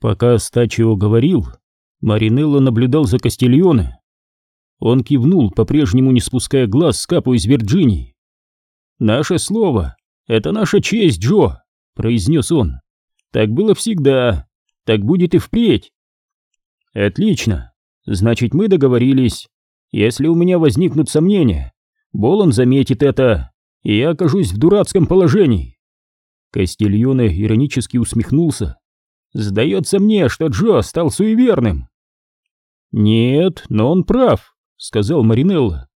Пока Стачио говорил, Маринелло наблюдал за Кастильоне. Он кивнул, по-прежнему не спуская глаз с капу из Вирджинии. «Наше слово — это наша честь, Джо», — произнес он. «Так было всегда, так будет и впредь». «Отлично, значит, мы договорились. Если у меня возникнут сомнения, Болон заметит это, и я окажусь в дурацком положении». Кастильоне иронически усмехнулся. «Сдается мне, что Джо стал суеверным». «Нет, но он прав», — сказал Маринелло.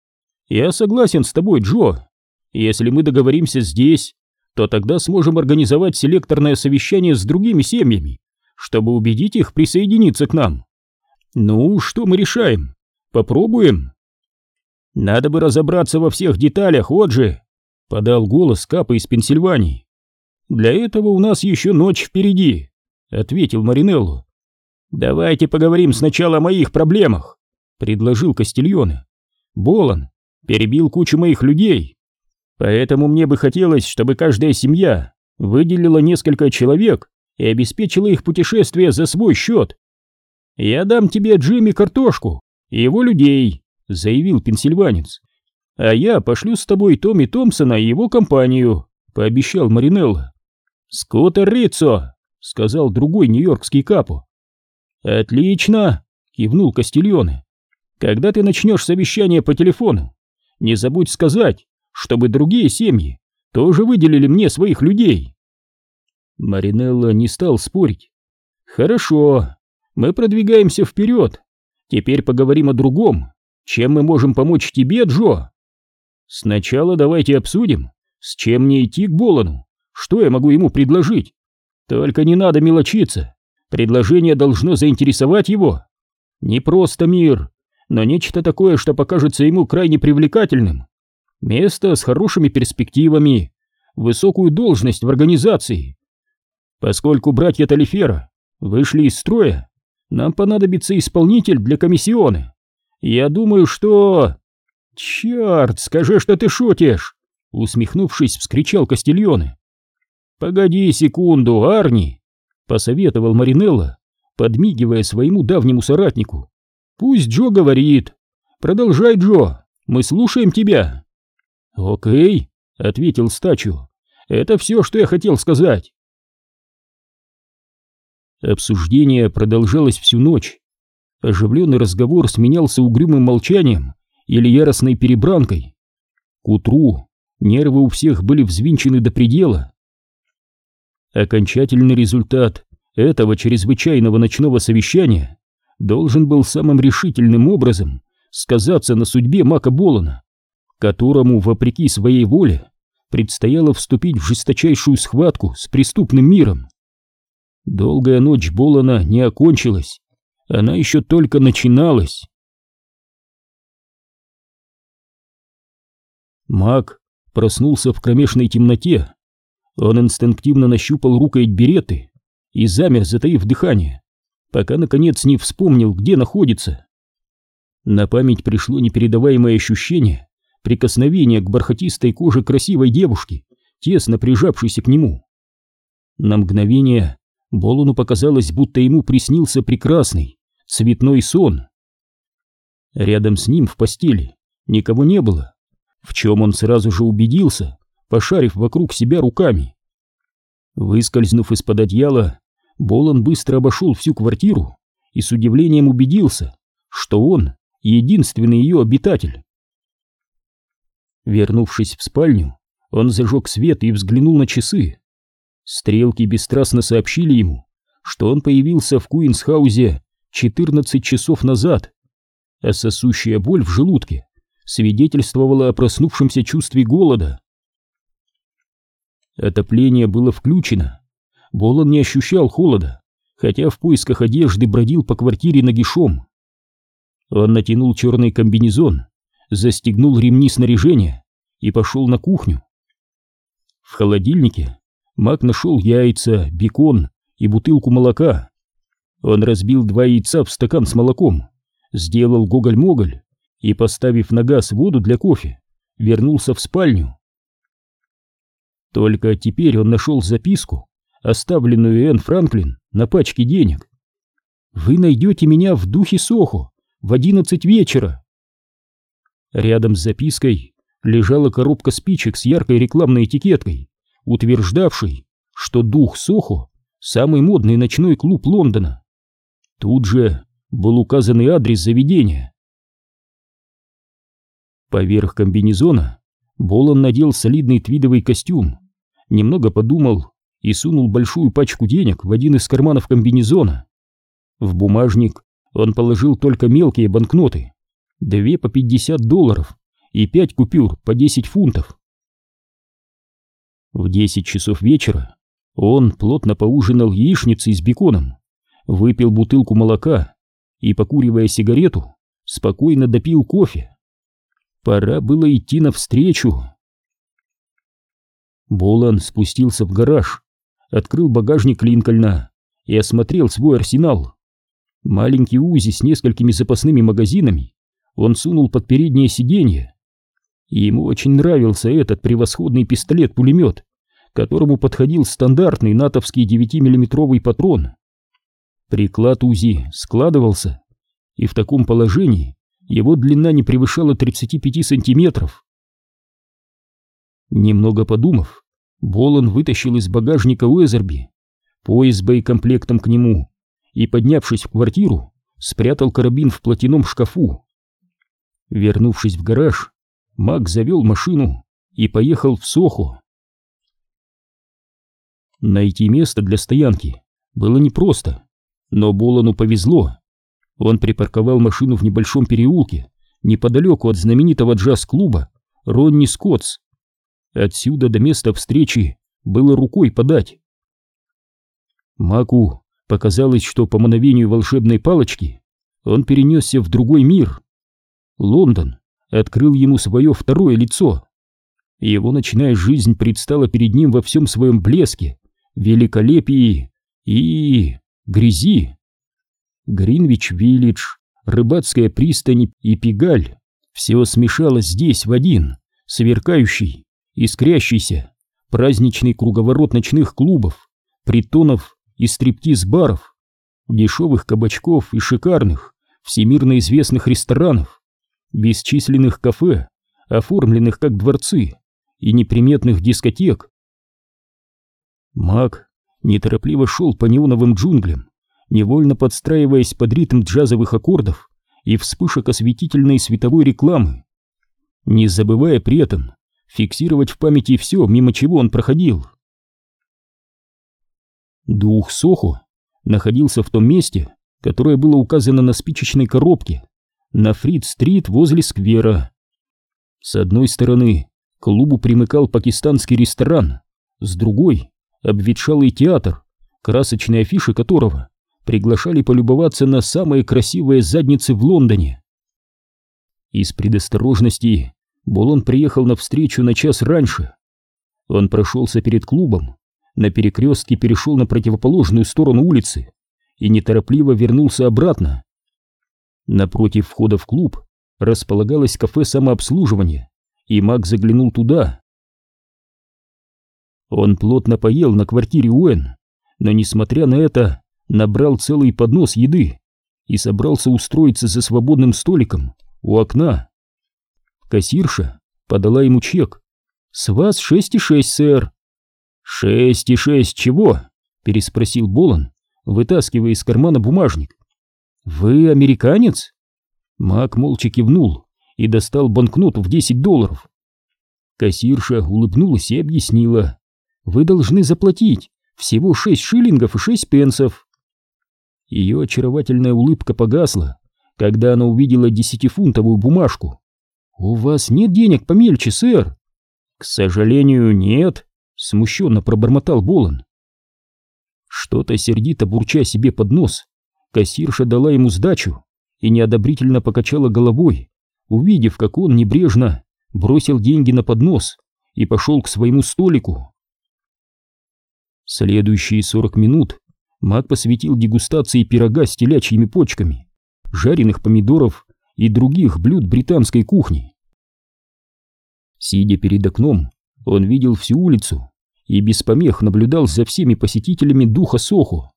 «Я согласен с тобой, Джо. Если мы договоримся здесь, то тогда сможем организовать селекторное совещание с другими семьями, чтобы убедить их присоединиться к нам. Ну, что мы решаем? Попробуем?» «Надо бы разобраться во всех деталях, Оджи», — подал голос Капа из Пенсильвании. «Для этого у нас еще ночь впереди», — ответил Маринелло. «Давайте поговорим сначала о моих проблемах», — предложил Кастильоне. «Болон перебил кучу моих людей, поэтому мне бы хотелось, чтобы каждая семья выделила несколько человек и обеспечила их путешествие за свой счет. Я дам тебе Джимми картошку и его людей», — заявил пенсильванец. «А я пошлю с тобой Томми Томпсона и его компанию», — пообещал Маринелло. «Скотер Риццо», — сказал другой нью-йоркский капо. «Отлично!» — кивнул Кастильоне. «Когда ты начнешь совещание по телефону, не забудь сказать, чтобы другие семьи тоже выделили мне своих людей». Маринелло не стал спорить. «Хорошо, мы продвигаемся вперед. Теперь поговорим о другом. Чем мы можем помочь тебе, Джо?» «Сначала давайте обсудим, с чем мне идти к Болону. Что я могу ему предложить? Только не надо мелочиться. Предложение должно заинтересовать его. Не просто мир, но нечто такое, что покажется ему крайне привлекательным. Место с хорошими перспективами, высокую должность в организации. Поскольку братья Талифера вышли из строя, нам понадобится исполнитель для комиссионы. Я думаю, что... Черт, скажи, что ты шутишь! Усмехнувшись, вскричал Кастильоне. «Погоди секунду, Арни!» — посоветовал Маринелло, подмигивая своему давнему соратнику. «Пусть Джо говорит. Продолжай, Джо, мы слушаем тебя». «Окей», — ответил Стачу. «Это все, что я хотел сказать». Обсуждение продолжалось всю ночь. Оживленный разговор сменялся угрюмым молчанием или яростной перебранкой. К утру нервы у всех были взвинчены до предела. Окончательный результат этого чрезвычайного ночного совещания должен был самым решительным образом сказаться на судьбе Мака Болана, которому, вопреки своей воле, предстояло вступить в жесточайшую схватку с преступным миром. Долгая ночь Болана не окончилась, она еще только начиналась. Мак проснулся в кромешной темноте он инстинктивно нащупал рукоять береты и замер, затаив дыхание, пока, наконец, не вспомнил, где находится. На память пришло непередаваемое ощущение прикосновения к бархатистой коже красивой девушки, тесно прижавшейся к нему. На мгновение Болону показалось, будто ему приснился прекрасный, цветной сон. Рядом с ним в постели никого не было, в чем он сразу же убедился, пошарив вокруг себя руками. Выскользнув из-под одеяла, Болон быстро обошел всю квартиру и с удивлением убедился, что он единственный ее обитатель. Вернувшись в спальню, он зажег свет и взглянул на часы. Стрелки бесстрастно сообщили ему, что он появился в Куинсхаузе 14 часов назад, а сосущая боль в желудке свидетельствовала о проснувшемся чувстве голода. Отопление было включено. Болон не ощущал холода, хотя в поисках одежды бродил по квартире нагишом. Он натянул черный комбинезон, застегнул ремни снаряжения и пошел на кухню. В холодильнике Мак нашел яйца, бекон и бутылку молока. Он разбил два яйца в стакан с молоком, сделал гоголь-моголь и, поставив на газ воду для кофе, вернулся в спальню. Только теперь он нашел записку, оставленную Энн Франклин на пачке денег. вы найдете меня в духе Сохо в одиннадцать вечера. Рядом с запиской лежала коробка спичек с яркой рекламной этикеткой, утверждавшей, что дух Сохо — самый модный ночной клуб Лондона. Тут же был указанный адрес заведения. Поверх комбинезона Болон надел солидный твидовый костюм, немного подумал и сунул большую пачку денег в один из карманов комбинезона. В бумажник он положил только мелкие банкноты, две по 50 долларов и пять купюр по 10 фунтов. В 10 часов вечера он плотно поужинал яичницей с беконом, выпил бутылку молока и, покуривая сигарету, спокойно допил кофе. Пора было идти навстречу. Болан спустился в гараж, открыл багажник Линкольна и осмотрел свой арсенал. Маленький УЗИ с несколькими запасными магазинами он сунул под переднее сиденье. Ему очень нравился этот превосходный пистолет-пулемет, которому подходил стандартный натовский 9-миллиметровый патрон. Приклад УЗИ складывался, и в таком положении его длина не превышала 35 сантиметров. Немного подумав, Болон вытащил из багажника Уэзерби пояс с боекомплектом к нему и, поднявшись в квартиру, спрятал карабин в платяном шкафу. Вернувшись в гараж, Мак завел машину и поехал в Сохо. Найти место для стоянки было непросто, но Болону повезло. Он припарковал машину в небольшом переулке, неподалеку от знаменитого джаз-клуба Ронни Скоттс. Отсюда до места встречи было рукой подать. Маку показалось, что по мановению волшебной палочки он перенесся в другой мир. Лондон открыл ему свое второе лицо. Его ночная жизнь предстала перед ним во всем своем блеске, великолепии и... грязи. Гринвич-Виллидж, рыбацкая пристань и Пигаль — все смешалось здесь в один, сверкающий, искрящийся, праздничный круговорот ночных клубов, притонов и стриптиз-баров, дешевых кабачков и шикарных, всемирно известных ресторанов, бесчисленных кафе, оформленных как дворцы, и неприметных дискотек. Маг неторопливо шел по неоновым джунглям, невольно подстраиваясь под ритм джазовых аккордов и вспышек осветительной световой рекламы, не забывая при этом фиксировать в памяти все, мимо чего он проходил. Дух Сохо находился в том месте, которое было указано на спичечной коробке, на Фрид-стрит возле сквера. С одной стороны к клубу примыкал пакистанский ресторан, с другой — обветшалый театр, красочные афиши которого приглашали полюбоваться на самые красивые задницы в Лондоне. Из предосторожности Болон приехал на встречу на час раньше. Он прошелся перед клубом, на перекрестке перешел на противоположную сторону улицы и неторопливо вернулся обратно. Напротив входа в клуб располагалось кафе самообслуживания, и Мак заглянул туда. Он плотно поел на квартире Уэн, но, несмотря на это, набрал целый поднос еды и собрался устроиться за свободным столиком у окна. Кассирша подала ему чек. «С вас шесть и шесть, сэр». «Шесть и шесть чего?» — переспросил Болон, вытаскивая из кармана бумажник. «Вы американец?» Мак молча кивнул и достал банкноту в десять долларов. Кассирша улыбнулась и объяснила. «Вы должны заплатить всего шесть шиллингов и шесть пенсов». Ее очаровательная улыбка погасла, когда она увидела десятифунтовую бумажку. «У вас нет денег помельче, сэр?» «К сожалению, нет», — смущенно пробормотал Болон. Что-то сердито бурча себе под нос, кассирша дала ему сдачу и неодобрительно покачала головой, увидев, как он небрежно бросил деньги на поднос и пошел к своему столику. Следующие сорок минут Мак посвятил дегустации пирога с телячьими почками, жареных помидоров и других блюд британской кухни. Сидя перед окном, он видел всю улицу и без помех наблюдал за всеми посетителями духа Сохо.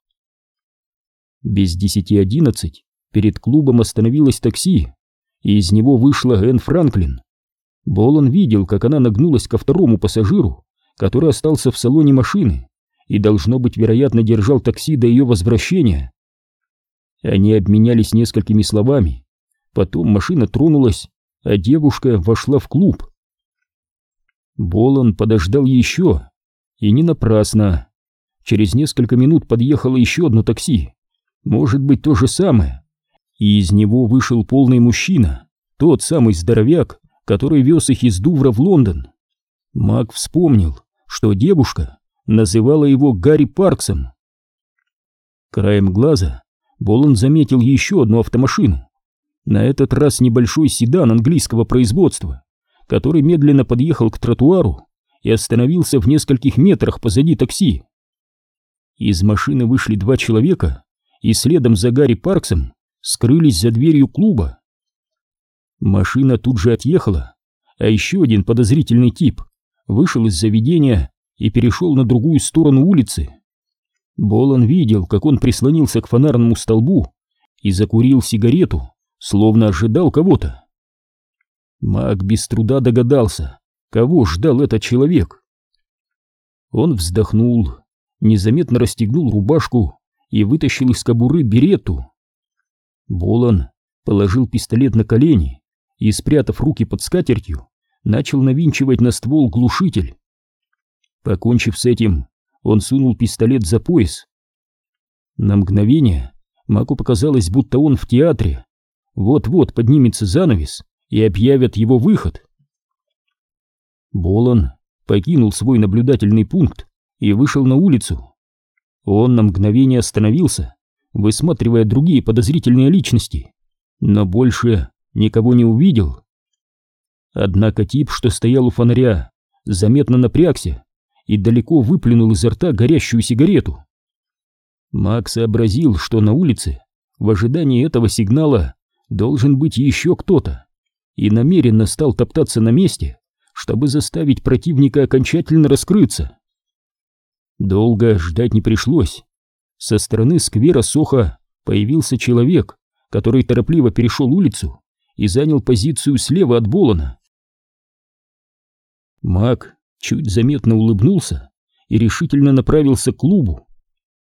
Без десяти одиннадцать перед клубом остановилось такси, и из него вышла Энн Франклин. Болон видел, как она нагнулась ко второму пассажиру, который остался в салоне машины и, должно быть, вероятно, держал такси до ее возвращения. Они обменялись несколькими словами. Потом машина тронулась, а девушка вошла в клуб. Болон подождал еще, и не напрасно. Через несколько минут подъехало еще одно такси, может быть, то же самое, и из него вышел полный мужчина, тот самый здоровяк, который вез их из Дувра в Лондон. Мак вспомнил, что девушка называла его Гарри Парксом. Краем глаза Болон заметил еще одну автомашину, на этот раз небольшой седан английского производства, который медленно подъехал к тротуару и остановился в нескольких метрах позади такси. Из машины вышли два человека и следом за Гарри Парксом скрылись за дверью клуба. Машина тут же отъехала, а еще один подозрительный тип вышел из заведения и перешел на другую сторону улицы. Болон видел, как он прислонился к фонарному столбу и закурил сигарету, словно ожидал кого-то. Маг без труда догадался, кого ждал этот человек. Он вздохнул, незаметно расстегнул рубашку и вытащил из кобуры берету. Болон положил пистолет на колени и, спрятав руки под скатертью, начал навинчивать на ствол глушитель. Покончив с этим, он сунул пистолет за пояс. На мгновение Маку показалось, будто он в театре. Вот-вот поднимется занавес и объявят его выход. Болон покинул свой наблюдательный пункт и вышел на улицу. Он на мгновение остановился, высматривая другие подозрительные личности, но больше никого не увидел. Однако тип, что стоял у фонаря, заметно напрягся и далеко выплюнул изо рта горящую сигарету. Макс сообразил, что на улице, в ожидании этого сигнала, должен быть еще кто-то, и намеренно стал топтаться на месте, чтобы заставить противника окончательно раскрыться. Долго ждать не пришлось. Со стороны сквера Соха появился человек, который торопливо перешел улицу и занял позицию слева от Болона. Мак чуть заметно улыбнулся и решительно направился к клубу.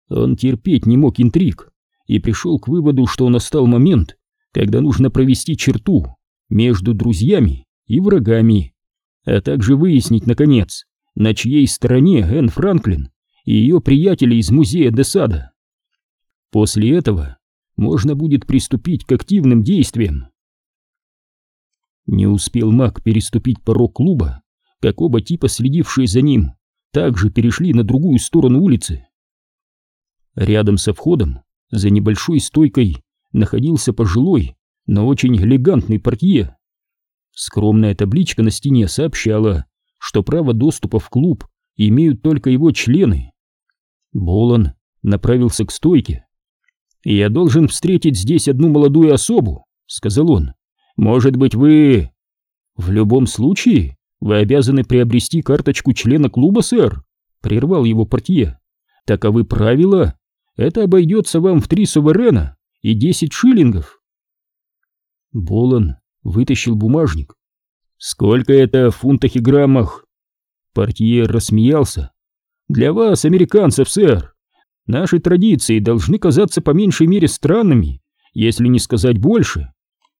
Он терпеть не мог интриг и пришел к выводу, что настал момент, когда нужно провести черту между друзьями и врагами, а также выяснить, наконец, на чьей стороне Энн Франклин и ее приятели из музея Десада. После этого можно будет приступить к активным действиям. Не успел маг переступить порог клуба, как оба типа, следившие за ним, также перешли на другую сторону улицы. Рядом со входом, за небольшой стойкой, находился пожилой, но очень элегантный портье. Скромная табличка на стене сообщала, что право доступа в клуб имеют только его члены. Болон направился к стойке. «Я должен встретить здесь одну молодую особу», — сказал он. «Может быть, вы...» «В любом случае, вы обязаны приобрести карточку члена клуба, сэр», — прервал его портье. «Таковы правила. Это обойдется вам в три суверена и десять шиллингов». Болон вытащил бумажник. «Сколько это в фунтах и граммах?» Портье рассмеялся. «Для вас, американцев, сэр, наши традиции должны казаться по меньшей мере странными, если не сказать больше.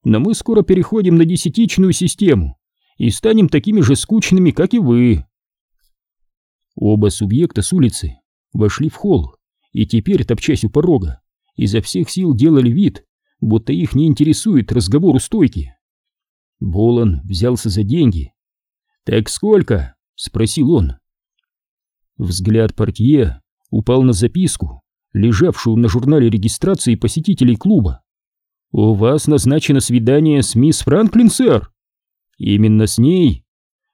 Но мы скоро переходим на десятичную систему и станем такими же скучными, как и вы». Оба субъекта с улицы вошли в холл и теперь, топчась у порога, изо всех сил делали вид, будто их не интересует разговор у стойки. Болон взялся за деньги. «Так сколько?» — спросил он. Взгляд портье упал на записку, лежавшую на журнале регистрации посетителей клуба. «У вас назначено свидание с мисс Франклин, сэр?» «Именно с ней?»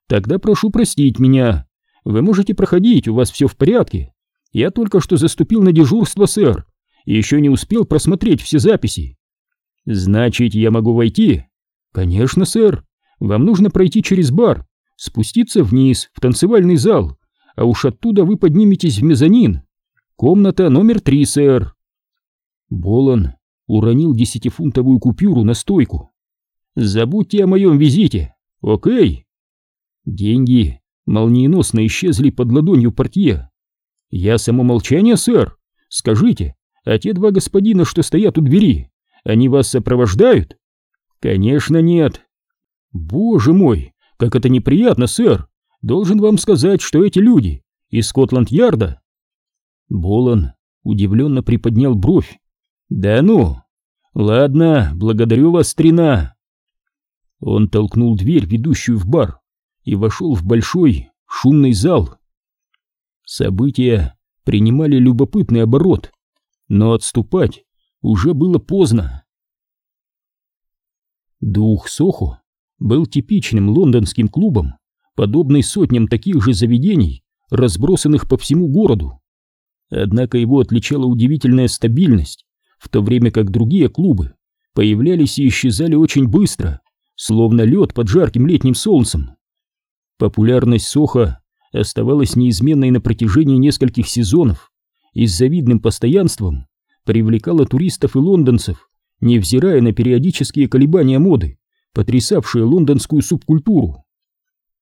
«Тогда прошу простить меня. Вы можете проходить, у вас все в порядке. Я только что заступил на дежурство, сэр, и еще не успел просмотреть все записи. «Значит, я могу войти?» «Конечно, сэр. Вам нужно пройти через бар, спуститься вниз, в танцевальный зал, а уж оттуда вы подниметесь в мезонин. Комната номер три, сэр». Болон уронил десятифунтовую купюру на стойку. «Забудьте о моем визите, окей?» Деньги молниеносно исчезли под ладонью портье. «Я само молчание, сэр. Скажите, а те два господина, что стоят у двери, они вас сопровождают?» «Конечно нет». «Боже мой, как это неприятно, сэр! Должен вам сказать, что эти люди из Скотланд-Ярда...» Болон удивленно приподнял бровь. «Да ну! Ладно, благодарю вас, старина!» Он толкнул дверь, ведущую в бар, и вошел в большой, шумный зал. События принимали любопытный оборот, но отступать уже было поздно. Дух Сохо был типичным лондонским клубом, подобный сотням таких же заведений, разбросанных по всему городу. Однако его отличала удивительная стабильность, в то время как другие клубы появлялись и исчезали очень быстро, словно лед под жарким летним солнцем. Популярность Соха оставалась неизменной на протяжении нескольких сезонов и с завидным постоянством привлекала туристов и лондонцев, невзирая на периодические колебания моды, потрясавшие лондонскую субкультуру.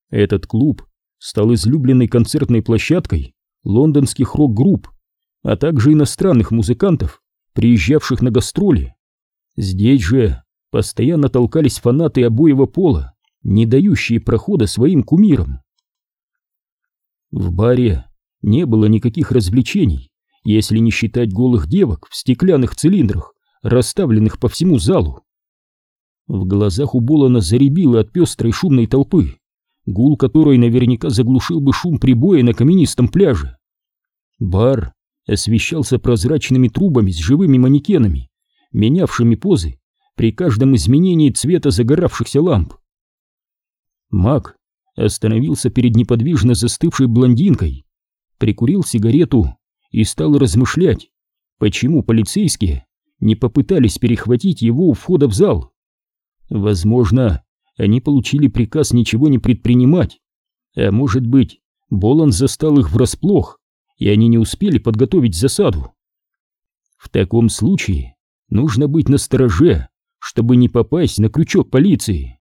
Этот клуб стал излюбленной концертной площадкой лондонских рок-групп, а также иностранных музыкантов, приезжавших на гастроли. Здесь же постоянно толкались фанаты обоего пола, не дающие прохода своим кумирам. В баре не было никаких развлечений, если не считать голых девок в стеклянных цилиндрах, расставленных по всему залу. В глазах у Болана заребило от пестрой шумной толпы, гул которой наверняка заглушил бы шум прибоя на каменистом пляже. Бар освещался прозрачными трубами с живыми манекенами, менявшими позы при каждом изменении цвета загоравшихся ламп. Мак остановился перед неподвижно застывшей блондинкой, прикурил сигарету и стал размышлять, почему полицейские не попытались перехватить его у входа в зал. Возможно, они получили приказ ничего не предпринимать, а может быть, Болон застал их врасплох, и они не успели подготовить засаду. В таком случае нужно быть настороже, чтобы не попасть на крючок полиции.